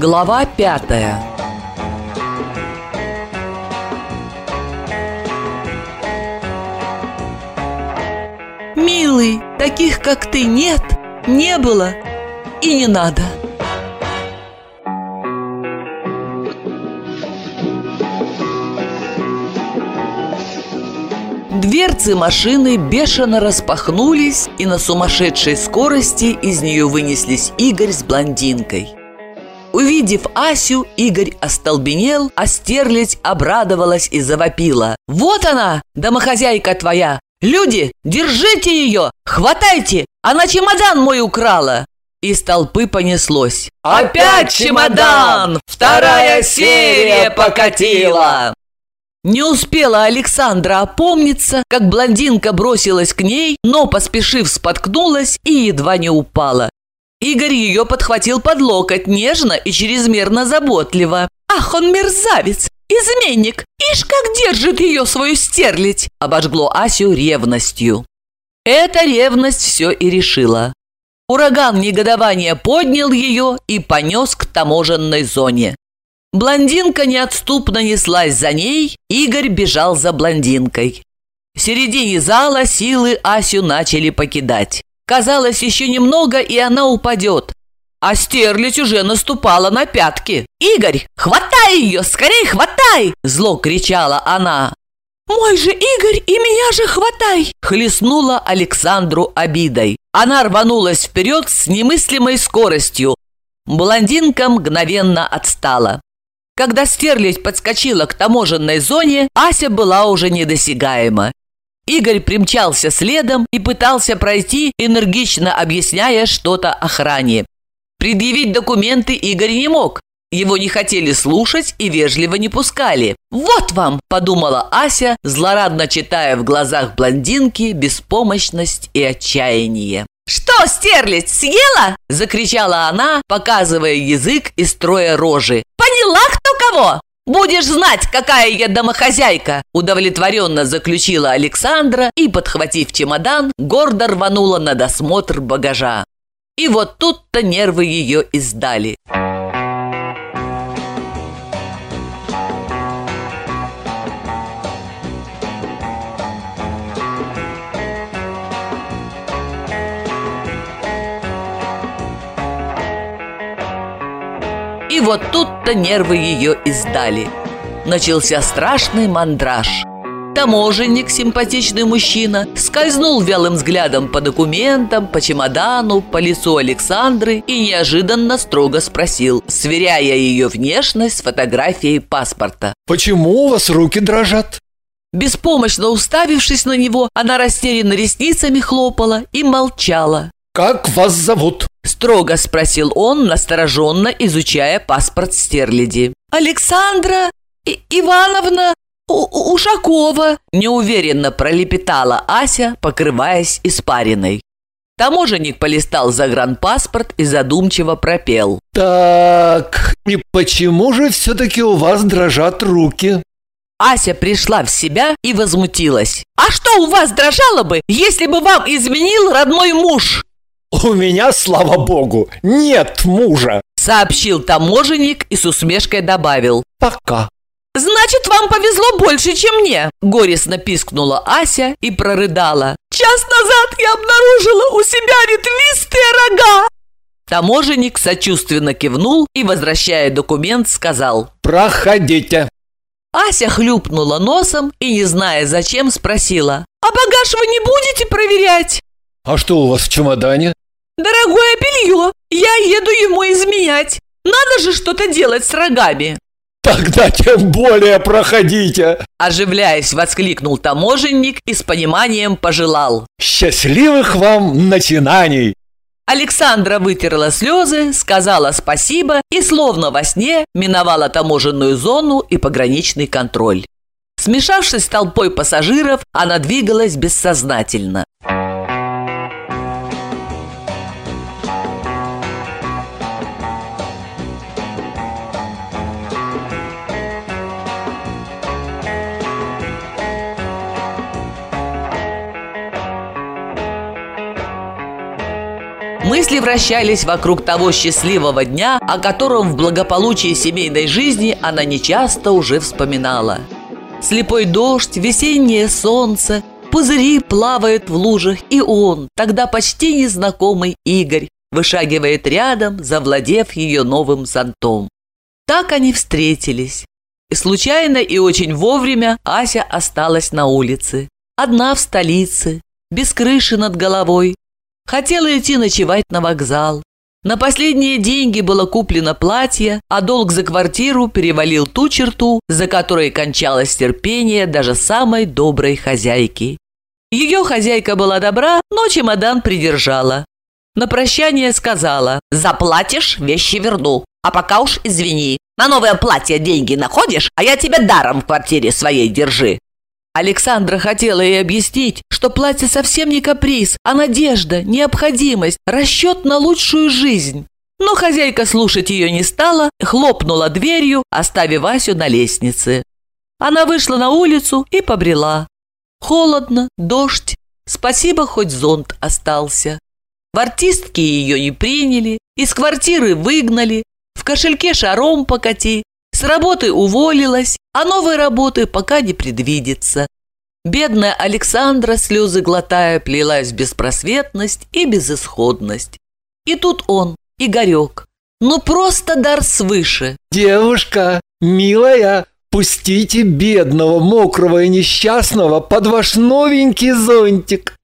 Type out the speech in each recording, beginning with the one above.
Глава пятая Милый, таких как ты нет, не было и не надо. Дверцы машины бешено распахнулись, и на сумасшедшей скорости из нее вынеслись Игорь с блондинкой. Увидев Асю, Игорь остолбенел, а стерлядь обрадовалась и завопила. «Вот она, домохозяйка твоя! Люди, держите ее! Хватайте! Она чемодан мой украла!» Из толпы понеслось. «Опять чемодан! Вторая серия покатила!» Не успела Александра опомниться, как блондинка бросилась к ней, но, поспешив, споткнулась и едва не упала. Игорь ее подхватил под локоть нежно и чрезмерно заботливо. «Ах, он мерзавец! Изменник! Ишь, как держит ее свою стерлить!» Обожгло Асю ревностью. Эта ревность все и решила. Ураган негодования поднял ее и понес к таможенной зоне. Блондинка неотступно неслась за ней, Игорь бежал за блондинкой. В середине зала силы Асю начали покидать. Казалось, еще немного, и она упадет. А стерлядь уже наступала на пятки. «Игорь, хватай ее! Скорей хватай!» Зло кричала она. «Мой же Игорь, и меня же хватай!» Хлестнула Александру обидой. Она рванулась вперед с немыслимой скоростью. Блондинка мгновенно отстала. Когда стерлядь подскочила к таможенной зоне, Ася была уже недосягаема. Игорь примчался следом и пытался пройти, энергично объясняя что-то охране. Предъявить документы Игорь не мог. Его не хотели слушать и вежливо не пускали. «Вот вам!» – подумала Ася, злорадно читая в глазах блондинки беспомощность и отчаяние. «Что, стерлядь, съела?» – закричала она, показывая язык и строя рожи. «Поняла, кто кого? Будешь знать, какая я домохозяйка!» Удовлетворенно заключила Александра и, подхватив чемодан, гордо рванула на досмотр багажа. И вот тут-то нервы ее издали. И вот тут-то нервы ее издали. Начался страшный мандраж. Таможенник, симпатичный мужчина, скользнул вялым взглядом по документам, по чемодану, по лицу Александры и неожиданно строго спросил, сверяя ее внешность с фотографией паспорта. «Почему у вас руки дрожат?» Беспомощно уставившись на него, она растерянно ресницами хлопала и молчала. «Как вас зовут?» Строго спросил он, настороженно изучая паспорт Стерляди. «Александра И Ивановна У Ушакова!» Неуверенно пролепетала Ася, покрываясь испариной. Таможенник полистал загранпаспорт и задумчиво пропел. «Так, и почему же все-таки у вас дрожат руки?» Ася пришла в себя и возмутилась. «А что у вас дрожало бы, если бы вам изменил родной муж?» «У меня, слава богу, нет мужа!» Сообщил таможенник и с усмешкой добавил. «Пока!» «Значит, вам повезло больше, чем мне!» Горестно пискнула Ася и прорыдала. «Час назад я обнаружила у себя ветвистые рога!» Таможенник сочувственно кивнул и, возвращая документ, сказал «Проходите!» Ася хлюпнула носом и, не зная зачем, спросила «А багаж вы не будете проверять?» «А что у вас в чемодане?» «Дорогое белье! Я еду ему изменять! Надо же что-то делать с рогами!» «Тогда тем более проходите!» Оживляясь, воскликнул таможенник и с пониманием пожелал. «Счастливых вам начинаний!» Александра вытерла слезы, сказала спасибо и, словно во сне, миновала таможенную зону и пограничный контроль. Смешавшись с толпой пассажиров, она двигалась бессознательно. Мысли вращались вокруг того счастливого дня, о котором в благополучии семейной жизни она нечасто уже вспоминала. Слепой дождь, весеннее солнце, пузыри плавают в лужах, и он, тогда почти незнакомый Игорь, вышагивает рядом, завладев ее новым зонтом. Так они встретились. И случайно и очень вовремя Ася осталась на улице. Одна в столице, без крыши над головой. Хотела идти ночевать на вокзал. На последние деньги было куплено платье, а долг за квартиру перевалил ту черту, за которой кончалось терпение даже самой доброй хозяйки. Ее хозяйка была добра, но чемодан придержала. На прощание сказала «Заплатишь, вещи верну, а пока уж извини, на новое платье деньги находишь, а я тебя даром в квартире своей держи». Александра хотела ей объяснить, что платье совсем не каприз, а надежда, необходимость, расчет на лучшую жизнь. Но хозяйка слушать ее не стала, хлопнула дверью, оставив Васю на лестнице. Она вышла на улицу и побрела. Холодно, дождь. Спасибо, хоть зонт остался. В артистки ее не приняли, из квартиры выгнали, в кошельке шаром покати, с работы уволилась, а новой работы пока не предвидится. Бедная Александра, слезы глотая, плелась в беспросветность и безысходность. И тут он, Игорек, ну просто дар свыше. Девушка, милая, пустите бедного, мокрого и несчастного под ваш новенький зонтик.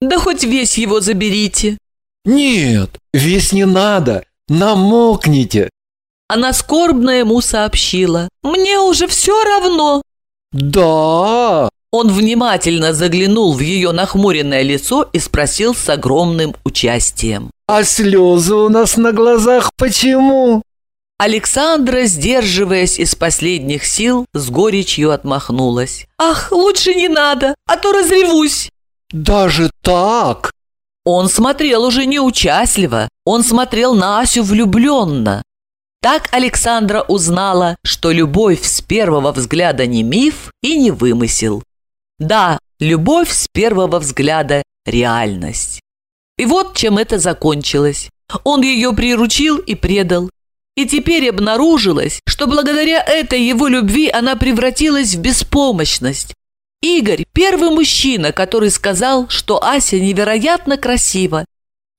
Да хоть весь его заберите. Нет, весь не надо, намокните. Она скорбно ему сообщила. «Мне уже все равно». «Да!» Он внимательно заглянул в ее нахмуренное лицо и спросил с огромным участием. «А слезы у нас на глазах почему?» Александра, сдерживаясь из последних сил, с горечью отмахнулась. «Ах, лучше не надо, а то разревусь!» «Даже так?» Он смотрел уже не участливо, он смотрел на Асю влюбленно. Так Александра узнала, что любовь с первого взгляда не миф и не вымысел. Да, любовь с первого взгляда – реальность. И вот чем это закончилось. Он ее приручил и предал. И теперь обнаружилось, что благодаря этой его любви она превратилась в беспомощность. Игорь – первый мужчина, который сказал, что Ася невероятно красива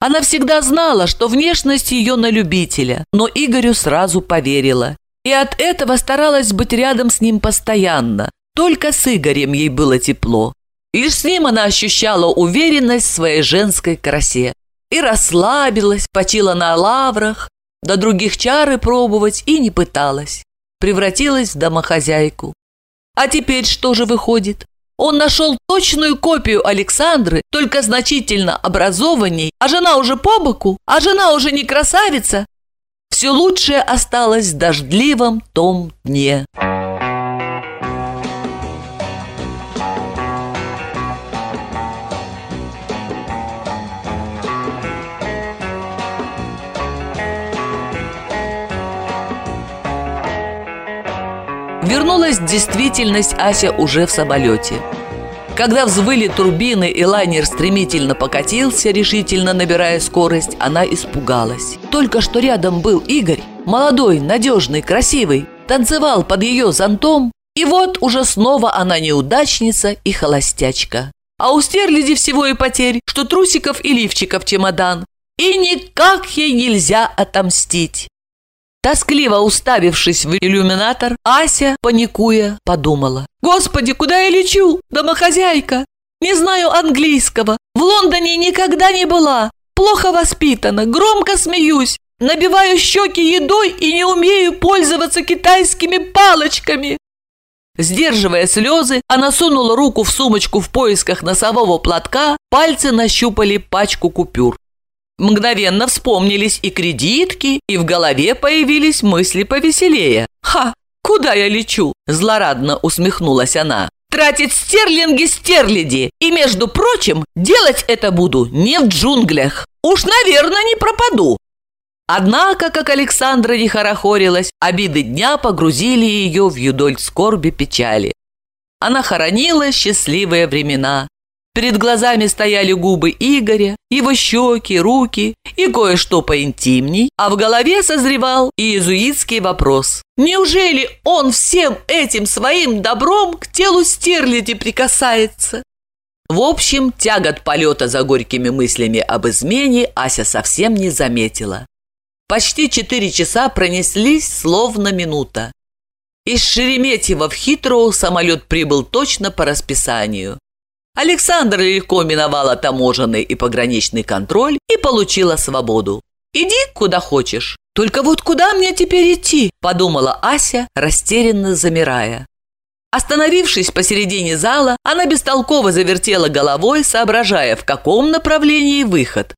она всегда знала, что внешность ее на любителя, но Игорю сразу поверила. И от этого старалась быть рядом с ним постоянно. Только с Игорем ей было тепло. Лишь с ним она ощущала уверенность в своей женской красе. И расслабилась, почила на лаврах, до других чары пробовать и не пыталась. Превратилась в домохозяйку. А теперь что же выходит? Он нашел точную копию Александры, только значительно образованней, а жена уже по боку, а жена уже не красавица. Все лучшее осталось в дождливом том дне. Вернулась действительность Ася уже в самолете. Когда взвыли турбины и лайнер стремительно покатился, решительно набирая скорость, она испугалась. Только что рядом был Игорь, молодой, надежный, красивый, танцевал под ее зонтом, и вот уже снова она неудачница и холостячка. А у стерляди всего и потерь, что трусиков и лифчиков чемодан. И никак ей нельзя отомстить. Тоскливо уставившись в иллюминатор, Ася, паникуя, подумала. «Господи, куда я лечу? Домохозяйка! Не знаю английского. В Лондоне никогда не была. Плохо воспитана, громко смеюсь, набиваю щеки едой и не умею пользоваться китайскими палочками». Сдерживая слезы, она сунула руку в сумочку в поисках носового платка, пальцы нащупали пачку купюр. Мгновенно вспомнились и кредитки, и в голове появились мысли повеселее. «Ха! Куда я лечу?» – злорадно усмехнулась она. «Тратить стерлинги стерляди! И, между прочим, делать это буду не в джунглях. Уж, наверное, не пропаду!» Однако, как Александра не хорохорилась, обиды дня погрузили ее в юдоль скорби печали. Она хоронила счастливые времена, Перед глазами стояли губы Игоря, его щеки, руки и кое-что поинтимней, а в голове созревал иезуитский вопрос. Неужели он всем этим своим добром к телу стерляди прикасается? В общем, тягот полета за горькими мыслями об измене Ася совсем не заметила. Почти четыре часа пронеслись, словно минута. Из Шереметьево в Хитроу самолет прибыл точно по расписанию. Александр легко миновала таможенный и пограничный контроль и получила свободу. «Иди куда хочешь». «Только вот куда мне теперь идти?» – подумала Ася, растерянно замирая. Остановившись посередине зала, она бестолково завертела головой, соображая, в каком направлении выход.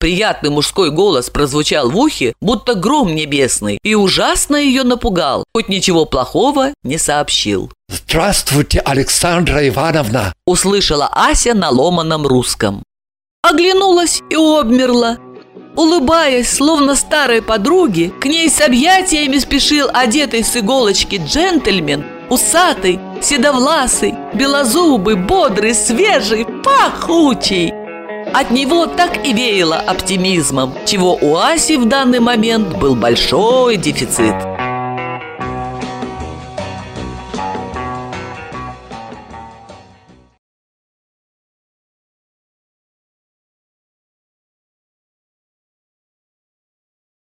Приятный мужской голос прозвучал в ухе, будто гром небесный, и ужасно ее напугал, хоть ничего плохого не сообщил. «Здравствуйте, Александра Ивановна!» услышала Ася на ломаном русском. Оглянулась и обмерла. Улыбаясь, словно старой подруге, к ней с объятиями спешил одетый с иголочки джентльмен, усатый, седовласый, белозубый, бодрый, свежий, пахучий. От него так и веяло оптимизмом, чего у Аси в данный момент был большой дефицит.